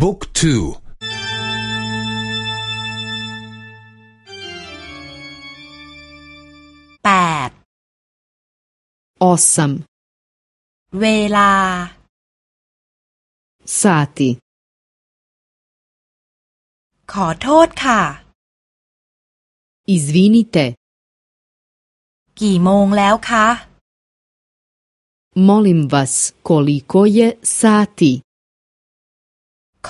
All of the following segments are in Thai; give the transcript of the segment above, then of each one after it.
บุ๊กทูแปด osam เวลา sati ขอโทษค่ะ izvinite กี่โมงแล้วคะ molim vas koliko je sati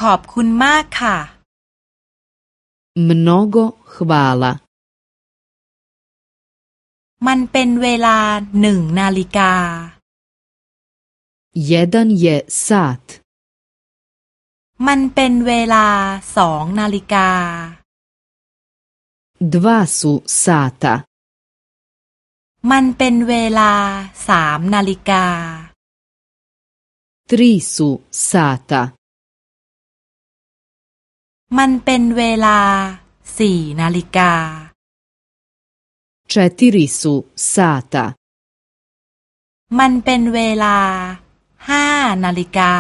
ขอบคุณมากค่ะ mnogo hvala มันเป็นเวลาหนึ่งนาฬิกา jedan je sat มันเป็นเวลาสองนาฬิกา dva su sata มันเป็นเวลาสามนาฬิกา tri su sata มันเป็นเวลาสี่นาฬิกา četiri su sata มันเป็นเวลาห้านาฬิกา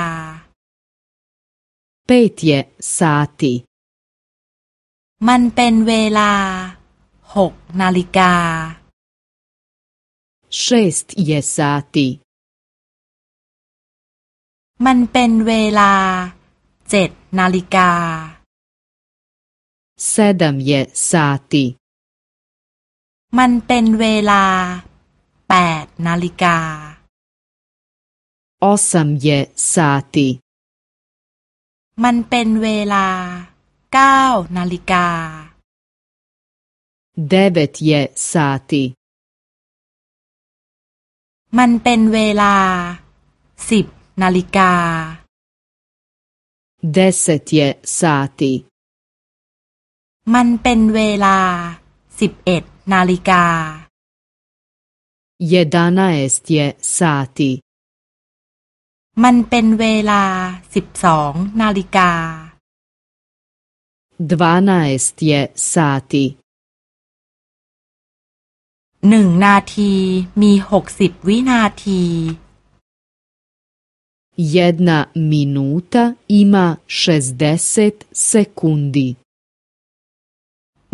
pet je sati มันเป็นเวลาหกนาฬิกา šest je sati มันเป็นเวลาเจ็ดนาฬิกา sedam je sati มันเป็นเวลาแปดนาฬิกา osam je sati มันเป็นเวลาเก้านาฬิกา devet je sati มันเป็นเวลาสิบนาฬิกา deset je sati มันเป็นเวลาสิบเอ็ดนาฬิกา jedanaest je sati มันเป็นเวลาสิบสองนาฬิกา dvanaest je sati หนึ่งนาทีมีหกสิบวินาที jedna minuta ima šestdeset sekundi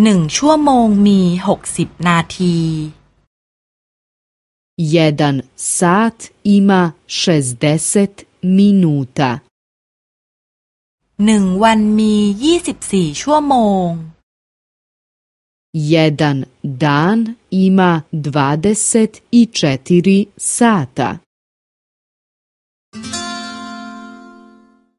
หนึ่งชั่วโมงมีหกสิบนาที jedan sat ima šestdeset minuta หนึ่งวันมียี่สิบสี่ชั่วโมง jedan dan ima dvadeset i četiri sata